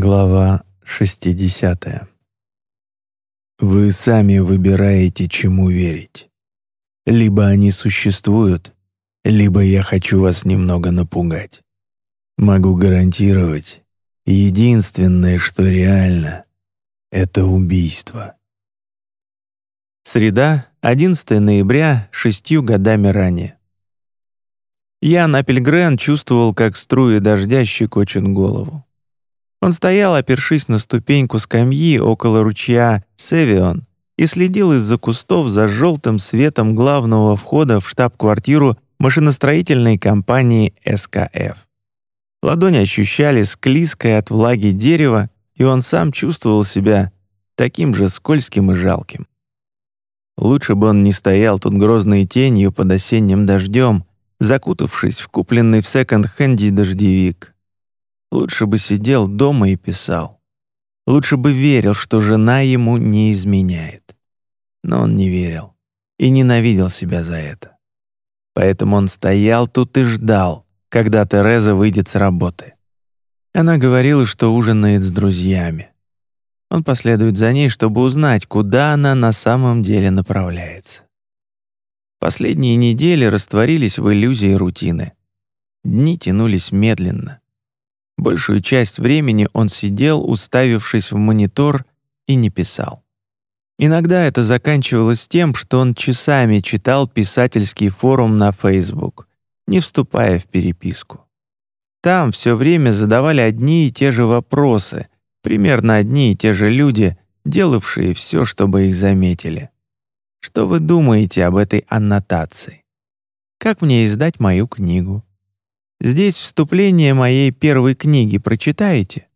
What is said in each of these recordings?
Глава 60. Вы сами выбираете, чему верить. Либо они существуют, либо я хочу вас немного напугать. Могу гарантировать, единственное, что реально, это убийство. Среда, 11 ноября, шестью годами ранее. Ян Апельгрен чувствовал, как струи дождя щекочут голову. Он стоял, опершись на ступеньку скамьи около ручья Севион и следил из-за кустов за желтым светом главного входа в штаб-квартиру машиностроительной компании СКФ. Ладони ощущали склизкое от влаги дерево, и он сам чувствовал себя таким же скользким и жалким. Лучше бы он не стоял тут грозной тенью под осенним дождем, закутавшись в купленный в секонд-хенде дождевик. Лучше бы сидел дома и писал. Лучше бы верил, что жена ему не изменяет. Но он не верил и ненавидел себя за это. Поэтому он стоял тут и ждал, когда Тереза выйдет с работы. Она говорила, что ужинает с друзьями. Он последует за ней, чтобы узнать, куда она на самом деле направляется. Последние недели растворились в иллюзии рутины. Дни тянулись медленно. Большую часть времени он сидел, уставившись в монитор, и не писал. Иногда это заканчивалось тем, что он часами читал писательский форум на Facebook, не вступая в переписку. Там все время задавали одни и те же вопросы, примерно одни и те же люди, делавшие все, чтобы их заметили. Что вы думаете об этой аннотации? Как мне издать мою книгу? Здесь вступление моей первой книги прочитаете?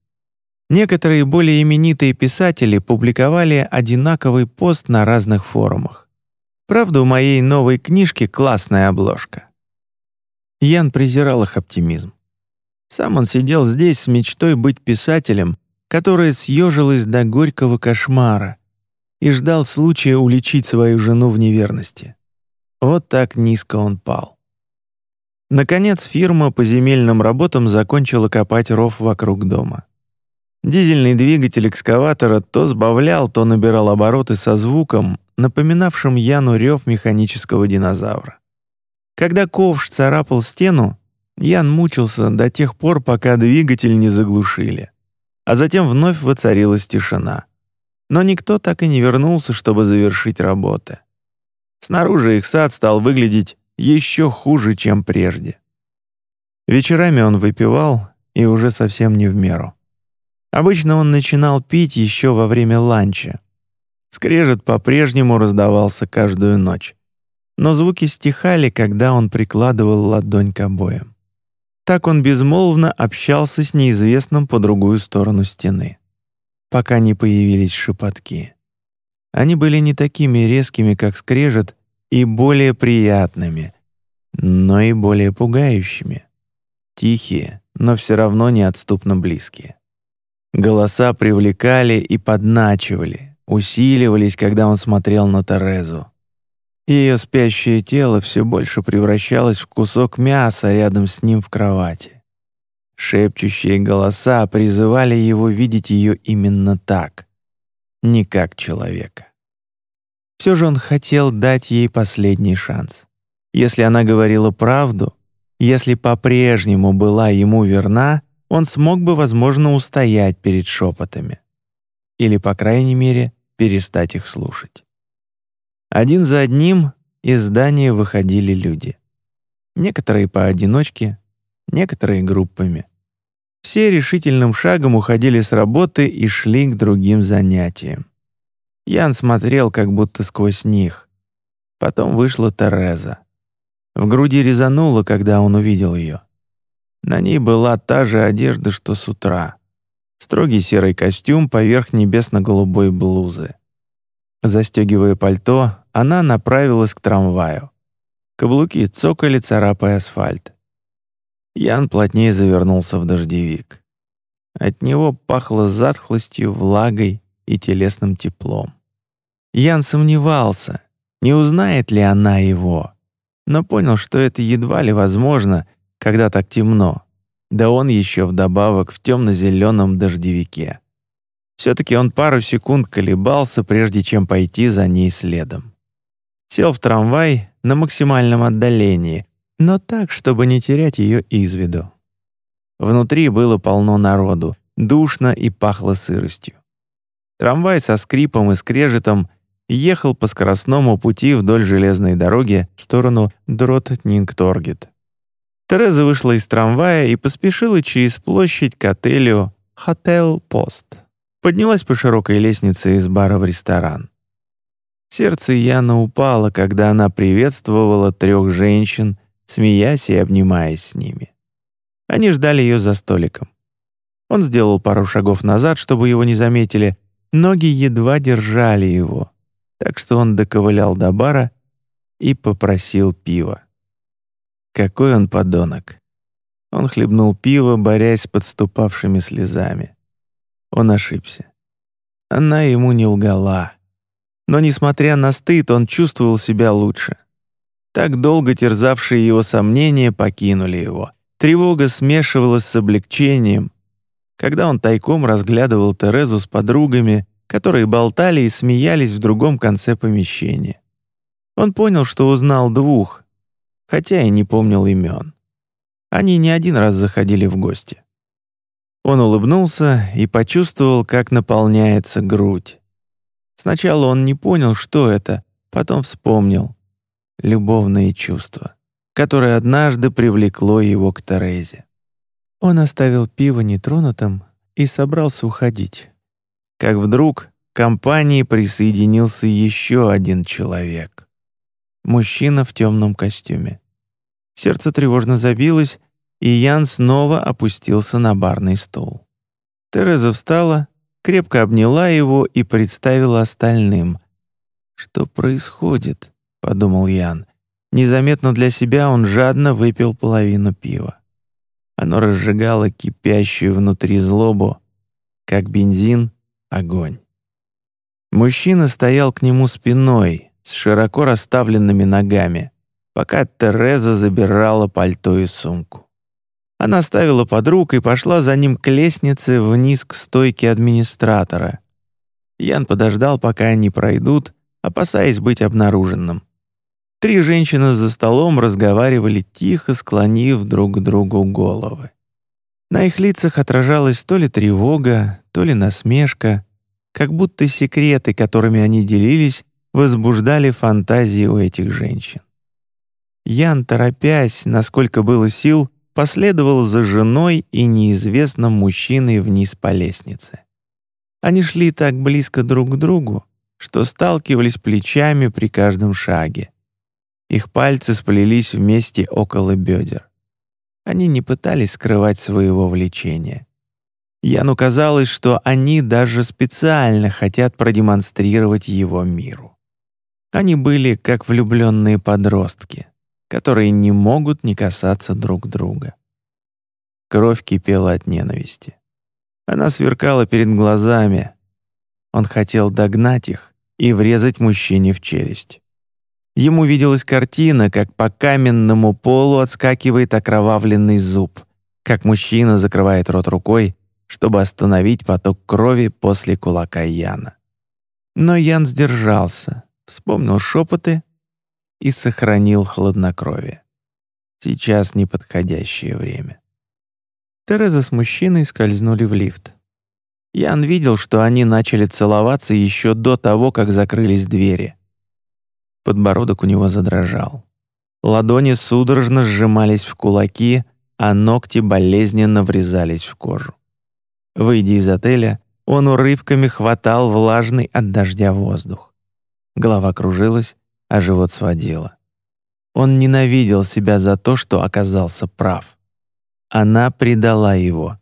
Некоторые более именитые писатели публиковали одинаковый пост на разных форумах. Правда, у моей новой книжки классная обложка. Ян презирал их оптимизм. Сам он сидел здесь с мечтой быть писателем, которая съежилась до горького кошмара и ждал случая уличить свою жену в неверности. Вот так низко он пал. Наконец фирма по земельным работам закончила копать ров вокруг дома. Дизельный двигатель экскаватора то сбавлял, то набирал обороты со звуком, напоминавшим Яну рев механического динозавра. Когда ковш царапал стену, Ян мучился до тех пор, пока двигатель не заглушили. А затем вновь воцарилась тишина. Но никто так и не вернулся, чтобы завершить работы. Снаружи их сад стал выглядеть еще хуже, чем прежде. Вечерами он выпивал и уже совсем не в меру. Обычно он начинал пить еще во время ланча. Скрежет по-прежнему раздавался каждую ночь. Но звуки стихали, когда он прикладывал ладонь к обоям. Так он безмолвно общался с неизвестным по другую сторону стены, пока не появились шепотки. Они были не такими резкими, как скрежет, и более приятными, но и более пугающими. Тихие, но все равно неотступно близкие. Голоса привлекали и подначивали, усиливались, когда он смотрел на Терезу. Ее спящее тело все больше превращалось в кусок мяса рядом с ним в кровати. Шепчущие голоса призывали его видеть ее именно так, не как человека. Все же он хотел дать ей последний шанс. Если она говорила правду, если по-прежнему была ему верна, он смог бы, возможно, устоять перед шепотами. Или, по крайней мере, перестать их слушать. Один за одним из здания выходили люди. Некоторые поодиночке, некоторые группами. Все решительным шагом уходили с работы и шли к другим занятиям. Ян смотрел как будто сквозь них. Потом вышла Тереза. В груди резануло, когда он увидел ее. На ней была та же одежда, что с утра. Строгий серый костюм поверх небесно-голубой блузы. Застегивая пальто, она направилась к трамваю. Каблуки цокали, царапая асфальт. Ян плотнее завернулся в дождевик. От него пахло затхлостью, влагой и телесным теплом. Ян сомневался, не узнает ли она его, но понял, что это едва ли возможно, когда так темно. Да он еще вдобавок в темно-зеленом дождевике. Все-таки он пару секунд колебался, прежде чем пойти за ней следом. Сел в трамвай на максимальном отдалении, но так, чтобы не терять ее из виду. Внутри было полно народу, душно и пахло сыростью. Трамвай со скрипом и скрежетом ехал по скоростному пути вдоль железной дороги в сторону Дротнингторгет. Тереза вышла из трамвая и поспешила через площадь к отелю «Хотел Пост». Поднялась по широкой лестнице из бара в ресторан. Сердце Яна упало, когда она приветствовала трех женщин, смеясь и обнимаясь с ними. Они ждали ее за столиком. Он сделал пару шагов назад, чтобы его не заметили. Ноги едва держали его, так что он доковылял до бара и попросил пива. Какой он подонок. Он хлебнул пиво, борясь с подступавшими слезами. Он ошибся. Она ему не лгала. Но, несмотря на стыд, он чувствовал себя лучше. Так долго терзавшие его сомнения покинули его. Тревога смешивалась с облегчением, когда он тайком разглядывал Терезу с подругами, которые болтали и смеялись в другом конце помещения. Он понял, что узнал двух, хотя и не помнил имен. Они не один раз заходили в гости. Он улыбнулся и почувствовал, как наполняется грудь. Сначала он не понял, что это, потом вспомнил. Любовные чувства, которое однажды привлекло его к Терезе. Он оставил пиво нетронутым и собрался уходить. Как вдруг к компании присоединился еще один человек. Мужчина в темном костюме. Сердце тревожно забилось, и Ян снова опустился на барный стул. Тереза встала, крепко обняла его и представила остальным. «Что происходит?» — подумал Ян. Незаметно для себя он жадно выпил половину пива. Оно разжигало кипящую внутри злобу, как бензин — огонь. Мужчина стоял к нему спиной, с широко расставленными ногами пока Тереза забирала пальто и сумку. Она ставила подруг и пошла за ним к лестнице вниз к стойке администратора. Ян подождал, пока они пройдут, опасаясь быть обнаруженным. Три женщины за столом разговаривали тихо, склонив друг к другу головы. На их лицах отражалась то ли тревога, то ли насмешка, как будто секреты, которыми они делились, возбуждали фантазии у этих женщин. Ян, торопясь, насколько было сил, последовал за женой и неизвестным мужчиной вниз по лестнице. Они шли так близко друг к другу, что сталкивались плечами при каждом шаге. Их пальцы сплелись вместе около бедер. Они не пытались скрывать своего влечения. Яну казалось, что они даже специально хотят продемонстрировать его миру. Они были как влюбленные подростки которые не могут не касаться друг друга. Кровь кипела от ненависти. Она сверкала перед глазами. Он хотел догнать их и врезать мужчине в челюсть. Ему виделась картина, как по каменному полу отскакивает окровавленный зуб, как мужчина закрывает рот рукой, чтобы остановить поток крови после кулака Яна. Но Ян сдержался, вспомнил шепоты и сохранил хладнокровие. Сейчас неподходящее время. Тереза с мужчиной скользнули в лифт. Ян видел, что они начали целоваться еще до того, как закрылись двери. Подбородок у него задрожал. Ладони судорожно сжимались в кулаки, а ногти болезненно врезались в кожу. Выйдя из отеля, он урывками хватал влажный от дождя воздух. Голова кружилась, а живот сводило. Он ненавидел себя за то, что оказался прав. Она предала его.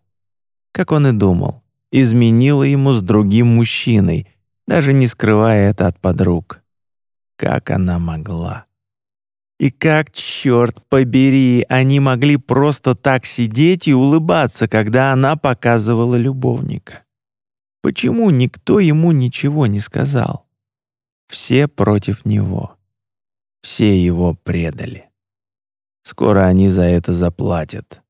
Как он и думал, изменила ему с другим мужчиной, даже не скрывая это от подруг. Как она могла? И как, черт побери, они могли просто так сидеть и улыбаться, когда она показывала любовника? Почему никто ему ничего не сказал? Все против него. Все его предали. Скоро они за это заплатят.